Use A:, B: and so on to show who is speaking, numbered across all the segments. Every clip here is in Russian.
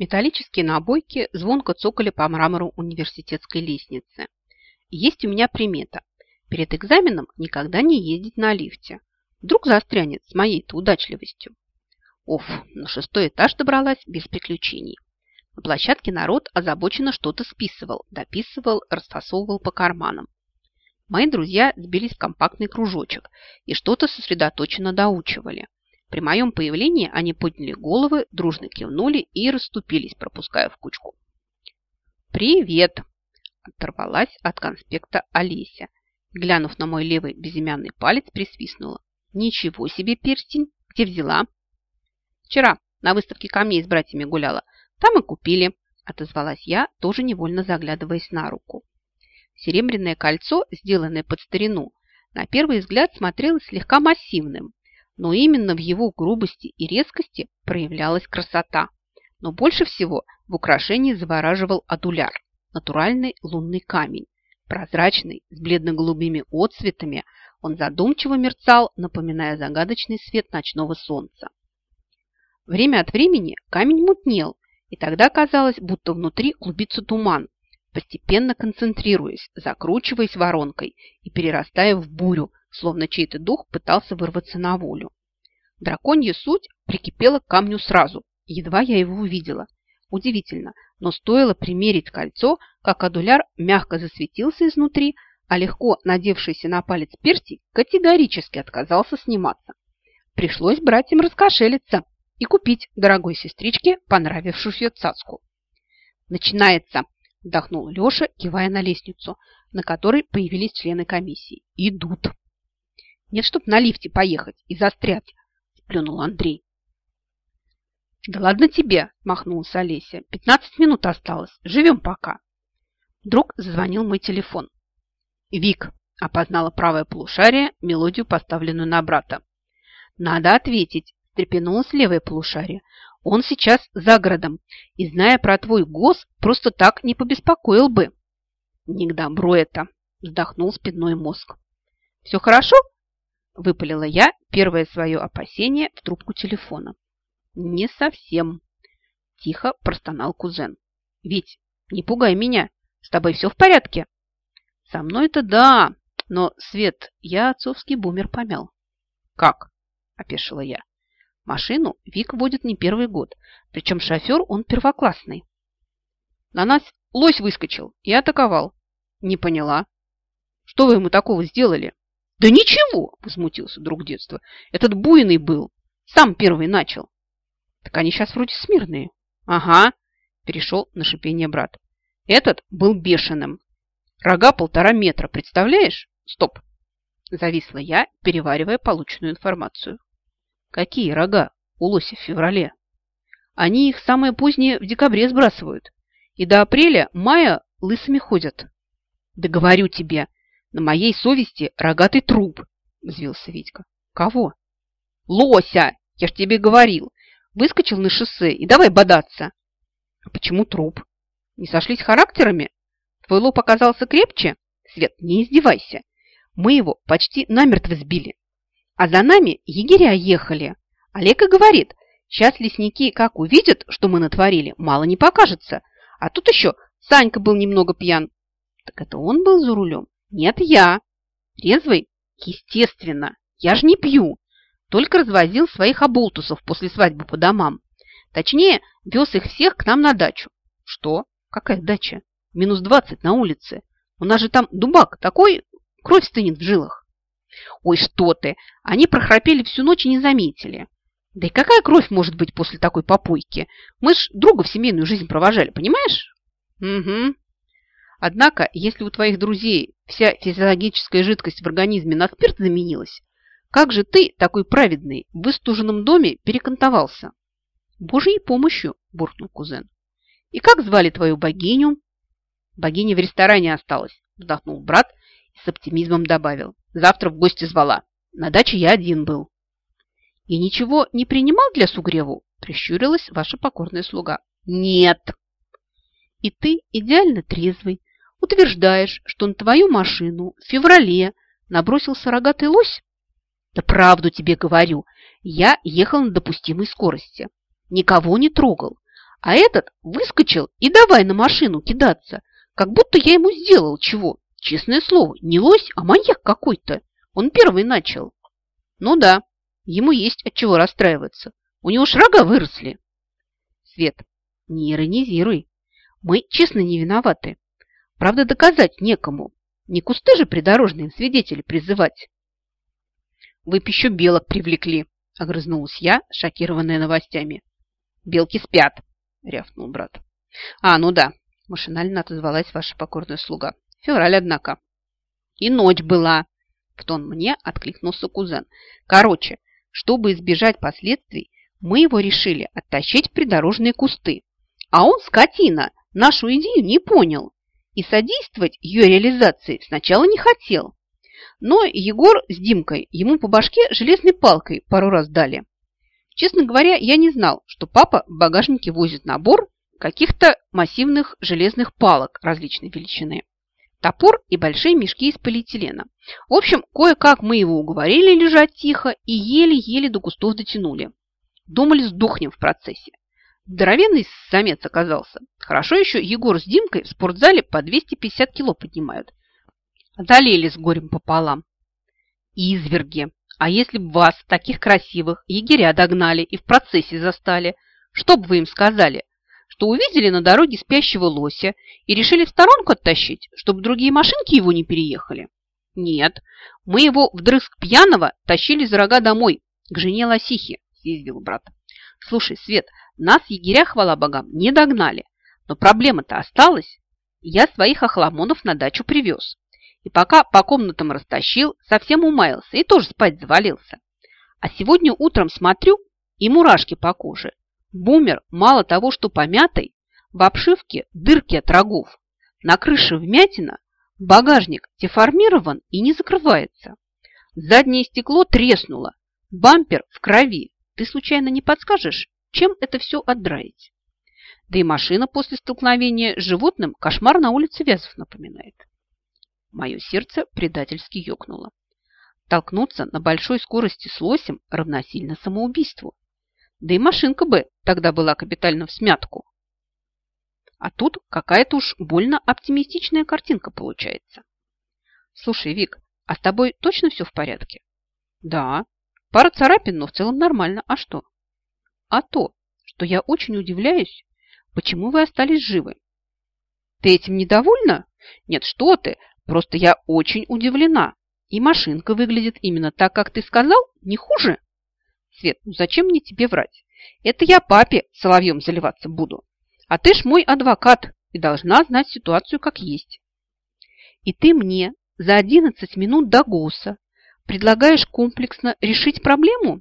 A: Металлические набойки звонко цокали по мрамору университетской лестницы. Есть у меня примета. Перед экзаменом никогда не ездить на лифте. Вдруг застрянет с моей-то удачливостью. Оф, на шестой этаж добралась без приключений. На площадке народ озабоченно что-то списывал, дописывал, расфасовывал по карманам. Мои друзья сбились в компактный кружочек и что-то сосредоточенно доучивали. При моем появлении они подняли головы, дружно кивнули и расступились, пропуская в кучку. «Привет!» – оторвалась от конспекта Олеся. Глянув на мой левый безымянный палец, присвистнула. «Ничего себе перстень! Где взяла?» «Вчера на выставке камней с братьями гуляла. Там и купили», – отозвалась я, тоже невольно заглядываясь на руку. Серебряное кольцо, сделанное под старину, на первый взгляд смотрелось слегка массивным, но именно в его грубости и резкости проявлялась красота. Но больше всего в украшении завораживал адуляр – натуральный лунный камень. Прозрачный, с бледно-голубыми отцветами, он задумчиво мерцал, напоминая загадочный свет ночного солнца. Время от времени камень мутнел, и тогда казалось, будто внутри клубится туман, постепенно концентрируясь, закручиваясь воронкой и перерастая в бурю, словно чей-то дух пытался вырваться на волю. Драконья суть прикипела к камню сразу, едва я его увидела. Удивительно, но стоило примерить кольцо, как адуляр мягко засветился изнутри, а легко надевшийся на палец перстень категорически отказался сниматься. Пришлось братьям раскошелиться и купить дорогой сестричке понравившуюся цацку. «Начинается!» – вдохнул Леша, кивая на лестницу, на которой появились члены комиссии. «Идут!» «Нет, чтоб на лифте поехать и застрять!» – сплюнул Андрей. «Да ладно тебе!» – махнулась Олеся. «Пятнадцать минут осталось. Живем пока!» Вдруг зазвонил мой телефон. «Вик!» – опознала правое полушарие мелодию, поставленную на брата. «Надо ответить!» – встрепенулось левое полушарие. Он сейчас за городом, и, зная про твой ГОС, просто так не побеспокоил бы. Не к добру это, вздохнул спидной мозг. Все хорошо? Выпалила я первое свое опасение в трубку телефона. Не совсем. Тихо простонал кузен. Ведь не пугай меня. С тобой все в порядке? Со мной-то да, но, Свет, я отцовский бумер помял. Как? Опешила я. Машину Вик водит не первый год, причем шофер он первоклассный. На нас лось выскочил и атаковал. Не поняла. Что вы ему такого сделали? Да ничего, возмутился друг детства. Этот буйный был. Сам первый начал. Так они сейчас вроде смирные. Ага, перешел на шипение брат. Этот был бешеным. Рога полтора метра, представляешь? Стоп. Зависла я, переваривая полученную информацию. Какие рога у лося в феврале? Они их самое позднее в декабре сбрасывают. И до апреля-мая лысыми ходят. Да говорю тебе, на моей совести рогатый труп, взвился Витька. Кого? Лося! Я ж тебе говорил. Выскочил на шоссе и давай бодаться. А почему труп? Не сошлись характерами? Твой лоб оказался крепче? Свет, не издевайся. Мы его почти намертво сбили. А за нами егеря ехали. Олег и говорит, сейчас лесники как увидят, что мы натворили, мало не покажется. А тут еще Санька был немного пьян. Так это он был за рулем? Нет, я. Резвый? Естественно. Я же не пью. Только развозил своих оболтусов после свадьбы по домам. Точнее, вез их всех к нам на дачу. Что? Какая дача? Минус двадцать на улице. У нас же там дубак такой, кровь стынет в жилах. Ой, что ты! Они прохрапели всю ночь и не заметили. Да и какая кровь может быть после такой попойки? Мы ж друга в семейную жизнь провожали, понимаешь? Угу. Однако, если у твоих друзей вся физиологическая жидкость в организме на спирт заменилась, как же ты, такой праведный, в выстуженном доме перекантовался? Божьей помощью, буркнул кузен. И как звали твою богиню? Богиня в ресторане осталась, вздохнул брат и с оптимизмом добавил. Завтра в гости звала. На даче я один был. И ничего не принимал для Сугреву? Прищурилась ваша покорная слуга. Нет. И ты идеально трезвый. Утверждаешь, что на твою машину в феврале набросился рогатый лось? Да правду тебе говорю. Я ехал на допустимой скорости. Никого не трогал. А этот выскочил и давай на машину кидаться, как будто я ему сделал чего. Честное слово, не лось, а маньяк какой-то. Он первый начал. Ну да, ему есть от чего расстраиваться. У него шрага выросли. Свет, не иронизируй. Мы честно не виноваты. Правда, доказать некому. Не кусты же придорожные свидетели призывать. Вы еще белок привлекли, огрызнулась я, шокированная новостями. Белки спят, рявкнул брат. А, ну да, машинально отозвалась ваша покорная слуга. Февраль, однако. И ночь была, в тон мне откликнулся кузен. Короче, чтобы избежать последствий, мы его решили оттащить в придорожные кусты. А он, скотина, нашу идею не понял и содействовать ее реализации сначала не хотел. Но Егор с Димкой ему по башке железной палкой пару раз дали. Честно говоря, я не знал, что папа в багажнике возит набор каких-то массивных железных палок различной величины. Топор и большие мешки из полиэтилена. В общем, кое-как мы его уговорили лежать тихо и еле-еле до кустов дотянули. Думали, сдохнем в процессе. Здоровенный самец оказался. Хорошо еще Егор с Димкой в спортзале по 250 кило поднимают. Одолели с горем пополам. Изверги. А если бы вас, таких красивых, егеря догнали и в процессе застали, что бы вы им сказали? Что увидели на дороге спящего лося и решили в сторонку оттащить, чтобы другие машинки его не переехали? Нет, мы его вдрызг пьяного тащили за рога домой, к жене лосихи, съездил брат. Слушай, Свет, нас егеря, хвала богам, не догнали. Но проблема-то осталась. Я своих охламонов на дачу привез. И пока по комнатам растащил, совсем умаялся и тоже спать завалился. А сегодня утром смотрю, и мурашки по коже. Бумер мало того, что помятый, в обшивке дырки от рогов, на крыше вмятина, багажник деформирован и не закрывается. Заднее стекло треснуло, бампер в крови. Ты случайно не подскажешь, чем это все отдраить? Да и машина после столкновения с животным кошмар на улице Вязов напоминает. Мое сердце предательски ёкнуло. Толкнуться на большой скорости с лосем равносильно самоубийству. Да и машинка бы тогда была капитально в смятку. А тут какая-то уж больно оптимистичная картинка получается. Слушай, Вик, а с тобой точно все в порядке? Да. Пара царапин, но в целом нормально. А что? а то, что я очень удивляюсь, почему вы остались живы. Ты этим недовольна? Нет, что ты, просто я очень удивлена. И машинка выглядит именно так, как ты сказал, не хуже. Свет, ну зачем мне тебе врать? Это я папе соловьем заливаться буду. А ты ж мой адвокат и должна знать ситуацию как есть. И ты мне за 11 минут до ГОСа предлагаешь комплексно решить проблему?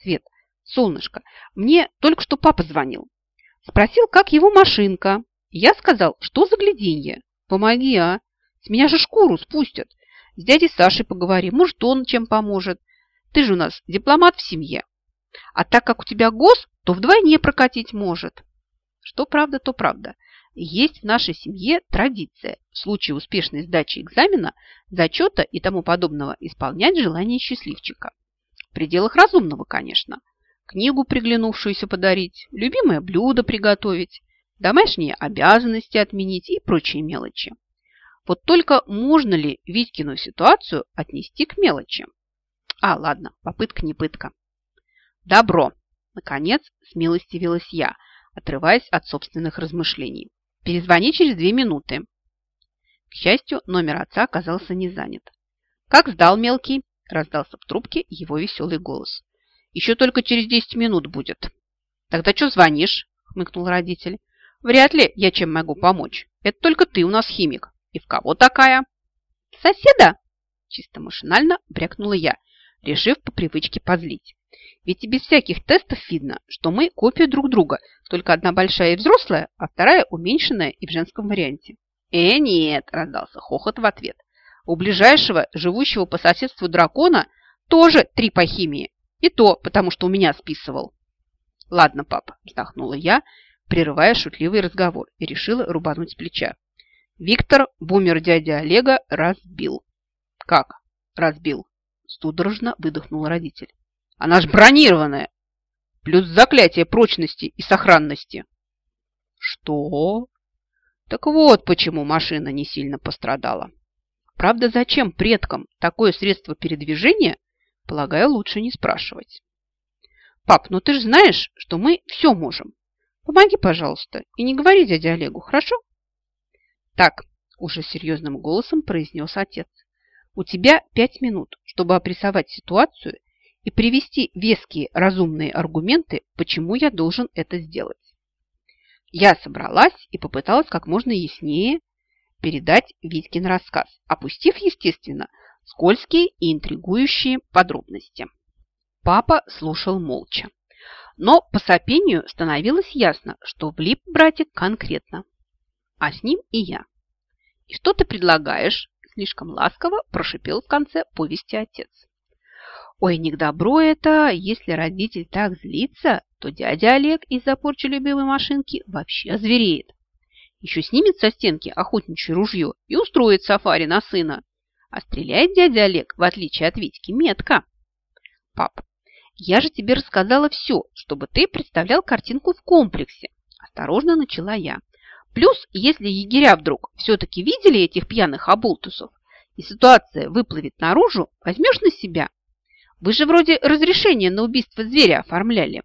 A: Свет, Солнышко, мне только что папа звонил. Спросил, как его машинка. Я сказал, что за гляденье. Помоги, а? С меня же шкуру спустят. С дядей Сашей поговори, может, он чем поможет. Ты же у нас дипломат в семье. А так как у тебя ГОС, то вдвойне прокатить может. Что правда, то правда. Есть в нашей семье традиция в случае успешной сдачи экзамена, зачета и тому подобного исполнять желание счастливчика. В пределах разумного, конечно книгу приглянувшуюся подарить, любимое блюдо приготовить, домашние обязанности отменить и прочие мелочи. Вот только можно ли Витькину ситуацию отнести к мелочи? А, ладно, попытка не пытка. Добро. Наконец, смилостивилась я, отрываясь от собственных размышлений. Перезвони через две минуты. К счастью, номер отца оказался не занят. «Как сдал мелкий?» – раздался в трубке его веселый голос. Еще только через 10 минут будет. Тогда что звонишь? Хмыкнул родитель. Вряд ли я чем могу помочь. Это только ты у нас химик. И в кого такая? Соседа? Чисто машинально брякнула я, решив по привычке позлить. Ведь и без всяких тестов видно, что мы копия друг друга, только одна большая и взрослая, а вторая уменьшенная и в женском варианте. «Э, нет!» – раздался хохот в ответ. «У ближайшего, живущего по соседству дракона, тоже три по химии, и то, потому что у меня списывал. Ладно, папа, вздохнула я, прерывая шутливый разговор, и решила рубануть с плеча. Виктор, бумер дядя Олега, разбил. Как разбил? Судорожно выдохнул родитель. Она ж бронированная. Плюс заклятие прочности и сохранности. Что? Так вот почему машина не сильно пострадала. Правда, зачем предкам такое средство передвижения, полагаю, лучше не спрашивать. Пап, ну ты же знаешь, что мы все можем. Помоги, пожалуйста, и не говори дяде Олегу, хорошо? Так, уже серьезным голосом произнес отец. У тебя пять минут, чтобы опрессовать ситуацию и привести веские разумные аргументы, почему я должен это сделать. Я собралась и попыталась как можно яснее передать Витькин рассказ, опустив, естественно, скользкие и интригующие подробности. Папа слушал молча. Но по сопению становилось ясно, что влип братик конкретно. А с ним и я. «И что ты предлагаешь?» Слишком ласково прошипел в конце повести отец. Ой, не к добру это, если родитель так злится, то дядя Олег из-за порчи любимой машинки вообще озвереет. Еще снимет со стенки охотничье ружье и устроит сафари на сына. А стреляет дядя Олег, в отличие от Витьки, метко. Пап, я же тебе рассказала все, чтобы ты представлял картинку в комплексе. Осторожно начала я. Плюс, если егеря вдруг все-таки видели этих пьяных оболтусов, и ситуация выплывет наружу, возьмешь на себя. Вы же вроде разрешение на убийство зверя оформляли.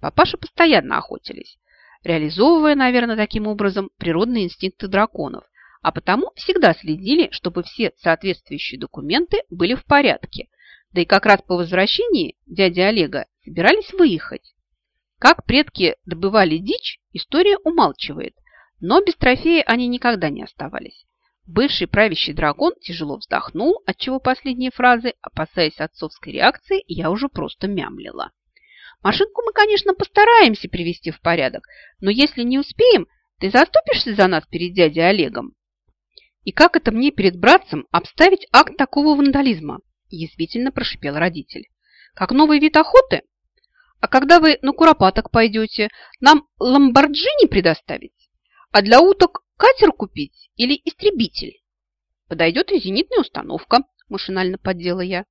A: Папаша постоянно охотились, реализовывая, наверное, таким образом природные инстинкты драконов, а потому всегда следили, чтобы все соответствующие документы были в порядке. Да и как раз по возвращении дяди Олега собирались выехать. Как предки добывали дичь, история умалчивает, но без трофея они никогда не оставались. Бывший правящий дракон тяжело вздохнул, отчего последние фразы, опасаясь отцовской реакции, я уже просто мямлила. Машинку мы, конечно, постараемся привести в порядок, но если не успеем, ты заступишься за нас перед дядей Олегом? И как это мне перед братцем обставить акт такого вандализма? Язвительно прошипел родитель. Как новый вид охоты? А когда вы на куропаток пойдете, нам ламборджини предоставить? А для уток катер купить или истребитель? Подойдет и зенитная установка, машинально поддела я.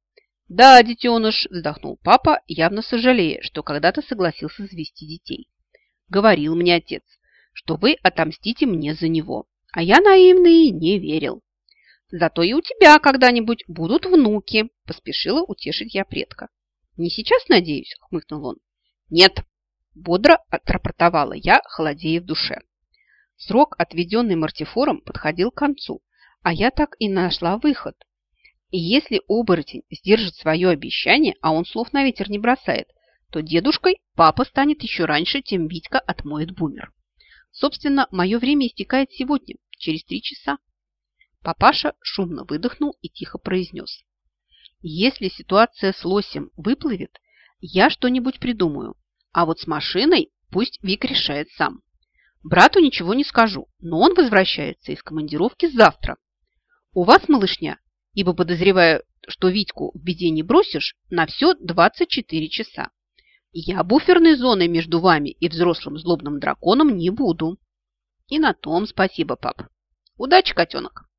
A: Да, детеныш, вздохнул папа, явно сожалея, что когда-то согласился завести детей. Говорил мне отец, что вы отомстите мне за него, а я наивный не верил. Зато и у тебя когда-нибудь будут внуки, поспешила утешить я предка. Не сейчас, надеюсь, хмыкнул он. Нет, бодро отрапортовала я, холодея в душе. Срок, отведенный мартифором, подходил к концу, а я так и нашла выход. И если оборотень сдержит свое обещание, а он слов на ветер не бросает, то дедушкой папа станет еще раньше, чем Витька отмоет бумер. Собственно, мое время истекает сегодня, через три часа. Папаша шумно выдохнул и тихо произнес. Если ситуация с лосем выплывет, я что-нибудь придумаю, а вот с машиной пусть Вик решает сам. Брату ничего не скажу, но он возвращается из командировки завтра. У вас, малышня, ибо подозреваю, что Витьку в беде не бросишь, на все 24 часа. Я буферной зоной между вами и взрослым злобным драконом не буду. И на том спасибо, пап. Удачи, котенок.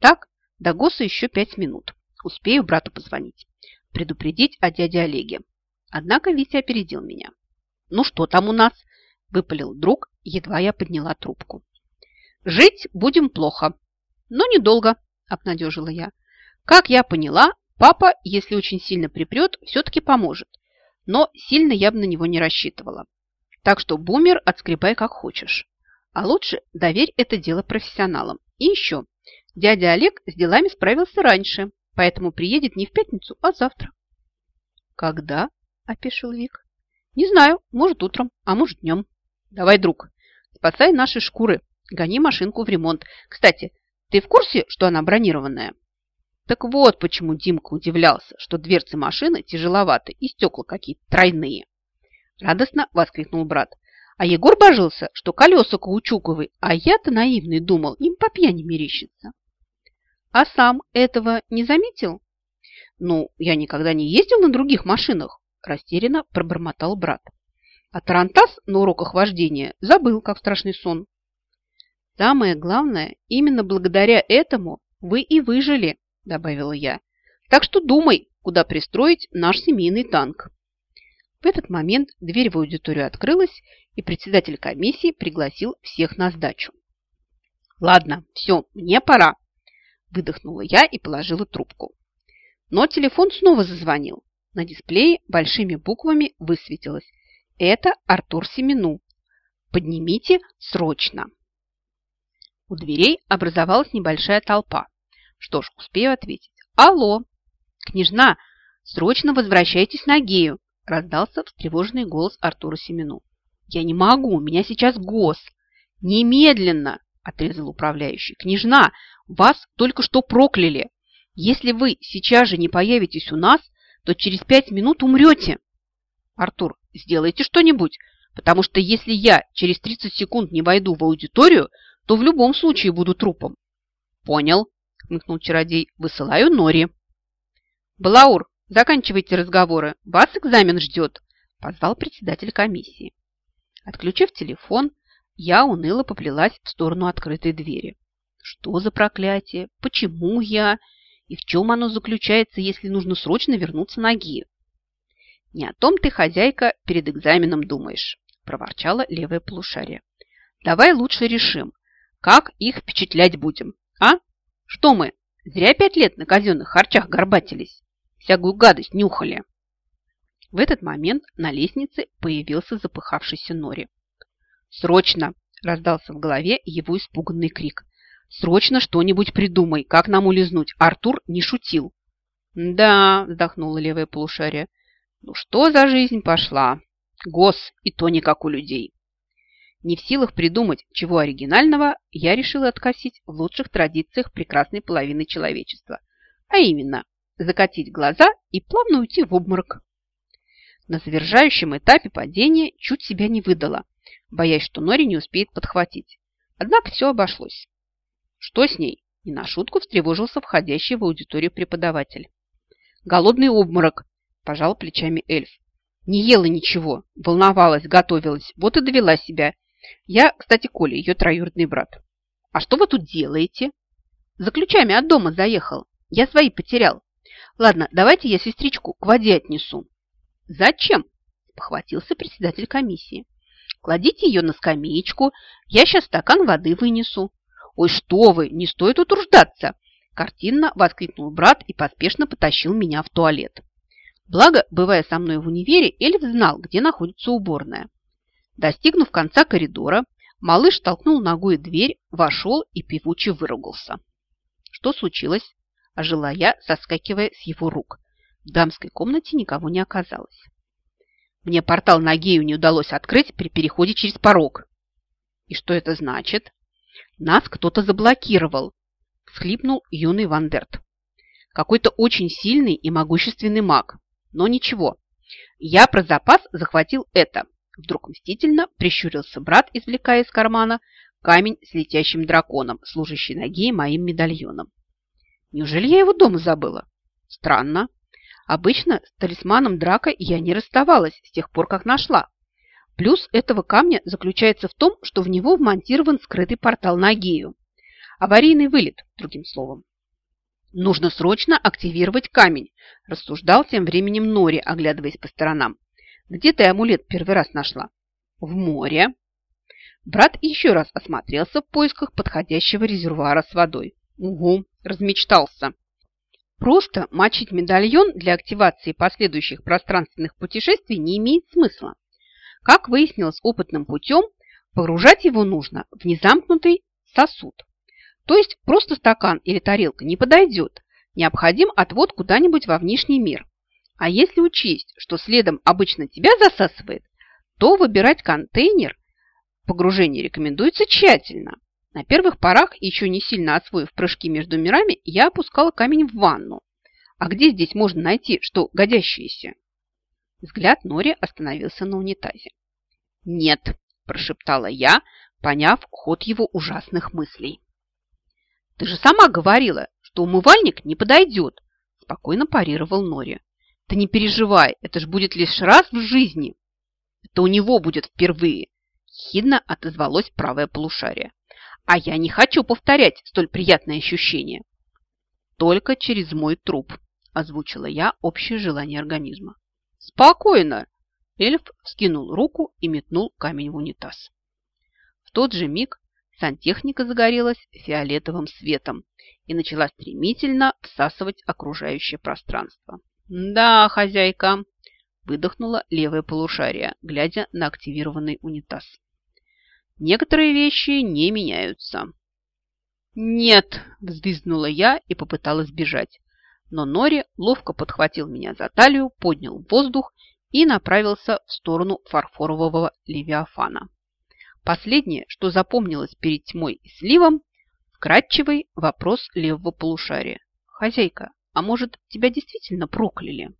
A: Так, до ГОСа еще пять минут. Успею брату позвонить. Предупредить о дяде Олеге. Однако Витя опередил меня. Ну что там у нас? Выпалил друг, едва я подняла трубку. «Жить будем плохо, но недолго», – обнадежила я. «Как я поняла, папа, если очень сильно припрет, все-таки поможет, но сильно я бы на него не рассчитывала. Так что, бумер, отскребай как хочешь. А лучше доверь это дело профессионалам. И еще, дядя Олег с делами справился раньше, поэтому приедет не в пятницу, а завтра». «Когда?» – опешил Вик. «Не знаю, может утром, а может днем». Давай, друг, спасай наши шкуры. Гони машинку в ремонт. Кстати, ты в курсе, что она бронированная? Так вот, почему Димка удивлялся, что дверцы машины тяжеловаты и стекла какие-то тройные. Радостно воскликнул брат. А Егор божился, что колеса каучуковые, а я-то наивный думал, им по пьяни мерещится. А сам этого не заметил? Ну, я никогда не ездил на других машинах, растерянно пробормотал брат. А Тарантас на уроках вождения забыл, как страшный сон. Самое главное, именно благодаря этому вы и выжили, добавила я. Так что думай, куда пристроить наш семейный танк. В этот момент дверь в аудиторию открылась, и председатель комиссии пригласил всех на сдачу. «Ладно, все, мне пора», – выдохнула я и положила трубку. Но телефон снова зазвонил. На дисплее большими буквами высветилось. Это Артур Семену. Поднимите срочно. У дверей образовалась небольшая толпа. Что ж, успею ответить. Алло, княжна, срочно возвращайтесь на Гею, раздался встревоженный голос Артура Семену. Я не могу, у меня сейчас ГОС. Немедленно, отрезал управляющий. Княжна, вас только что прокляли. Если вы сейчас же не появитесь у нас, то через пять минут умрете. Артур, сделайте что-нибудь, потому что если я через 30 секунд не войду в аудиторию, то в любом случае буду трупом. Понял, хмыкнул чародей, высылаю Нори. Балаур, заканчивайте разговоры, вас экзамен ждет, позвал председатель комиссии. Отключив телефон, я уныло поплелась в сторону открытой двери. Что за проклятие? Почему я? И в чем оно заключается, если нужно срочно вернуться на Гию? Не о том ты, хозяйка, перед экзаменом думаешь, проворчала левое полушарие. Давай лучше решим, как их впечатлять будем, а? Что мы, зря пять лет на казенных харчах горбатились? Всякую гадость нюхали. В этот момент на лестнице появился запыхавшийся Нори. «Срочно!» – раздался в голове его испуганный крик. Срочно что-нибудь придумай, как нам улизнуть. Артур не шутил. Да, вздохнула левое полушарие. Ну что за жизнь пошла? Гос, и то не как у людей. Не в силах придумать чего оригинального, я решила откосить в лучших традициях прекрасной половины человечества. А именно, закатить глаза и плавно уйти в обморок. На завершающем этапе падения чуть себя не выдала, боясь, что Нори не успеет подхватить. Однако все обошлось. Что с ней? И на шутку встревожился входящий в аудиторию преподаватель. Голодный обморок, пожал плечами эльф. Не ела ничего, волновалась, готовилась, вот и довела себя. Я, кстати, Коля, ее троюродный брат. А что вы тут делаете? За ключами от дома заехал. Я свои потерял. Ладно, давайте я сестричку к воде отнесу. Зачем? Похватился председатель комиссии. Кладите ее на скамеечку, я сейчас стакан воды вынесу. «Ой, что вы, не стоит утруждаться!» Картинно воскликнул брат и поспешно потащил меня в туалет. Благо, бывая со мной в универе, Эльф знал, где находится уборная. Достигнув конца коридора, малыш толкнул ногой дверь, вошел и певуче выругался. Что случилось? Ожила я, соскакивая с его рук. В дамской комнате никого не оказалось. Мне портал на гею не удалось открыть при переходе через порог. И что это значит? Нас кто-то заблокировал, всхлипнул юный Вандерт. Какой-то очень сильный и могущественный маг. Но ничего, я про запас захватил это. Вдруг мстительно прищурился брат, извлекая из кармана камень с летящим драконом, служащий ноги моим медальоном. Неужели я его дома забыла? Странно. Обычно с талисманом драка я не расставалась с тех пор, как нашла. Плюс этого камня заключается в том, что в него вмонтирован скрытый портал на Гею. Аварийный вылет, другим словом. Нужно срочно активировать камень, рассуждал тем временем Нори, оглядываясь по сторонам. Где ты амулет первый раз нашла? В море. Брат еще раз осмотрелся в поисках подходящего резервуара с водой. Угу, размечтался. Просто мочить медальон для активации последующих пространственных путешествий не имеет смысла. Как выяснилось опытным путем, погружать его нужно в незамкнутый сосуд. То есть просто стакан или тарелка не подойдет. Необходим отвод куда-нибудь во внешний мир. А если учесть, что следом обычно тебя засасывает, то выбирать контейнер погружения рекомендуется тщательно. На первых порах, еще не сильно освоив прыжки между мирами, я опускала камень в ванну. А где здесь можно найти что годящееся? Взгляд Нори остановился на унитазе. «Нет», – прошептала я, поняв ход его ужасных мыслей. «Ты же сама говорила, что умывальник не подойдет», – спокойно парировал Нори. «Ты не переживай, это ж будет лишь раз в жизни». «Это у него будет впервые», – хидно отозвалось правое полушарие. «А я не хочу повторять столь приятное ощущение». «Только через мой труп», – озвучила я общее желание организма. «Спокойно!» Эльф вскинул руку и метнул камень в унитаз. В тот же миг сантехника загорелась фиолетовым светом и начала стремительно всасывать окружающее пространство. «Да, хозяйка!» – выдохнула левое полушарие, глядя на активированный унитаз. «Некоторые вещи не меняются». «Нет!» – взвизгнула я и попыталась бежать. Но Нори ловко подхватил меня за талию, поднял в воздух и направился в сторону фарфорового левиафана. Последнее, что запомнилось перед тьмой и сливом, вкратчивый вопрос левого полушария. «Хозяйка, а может, тебя действительно прокляли?»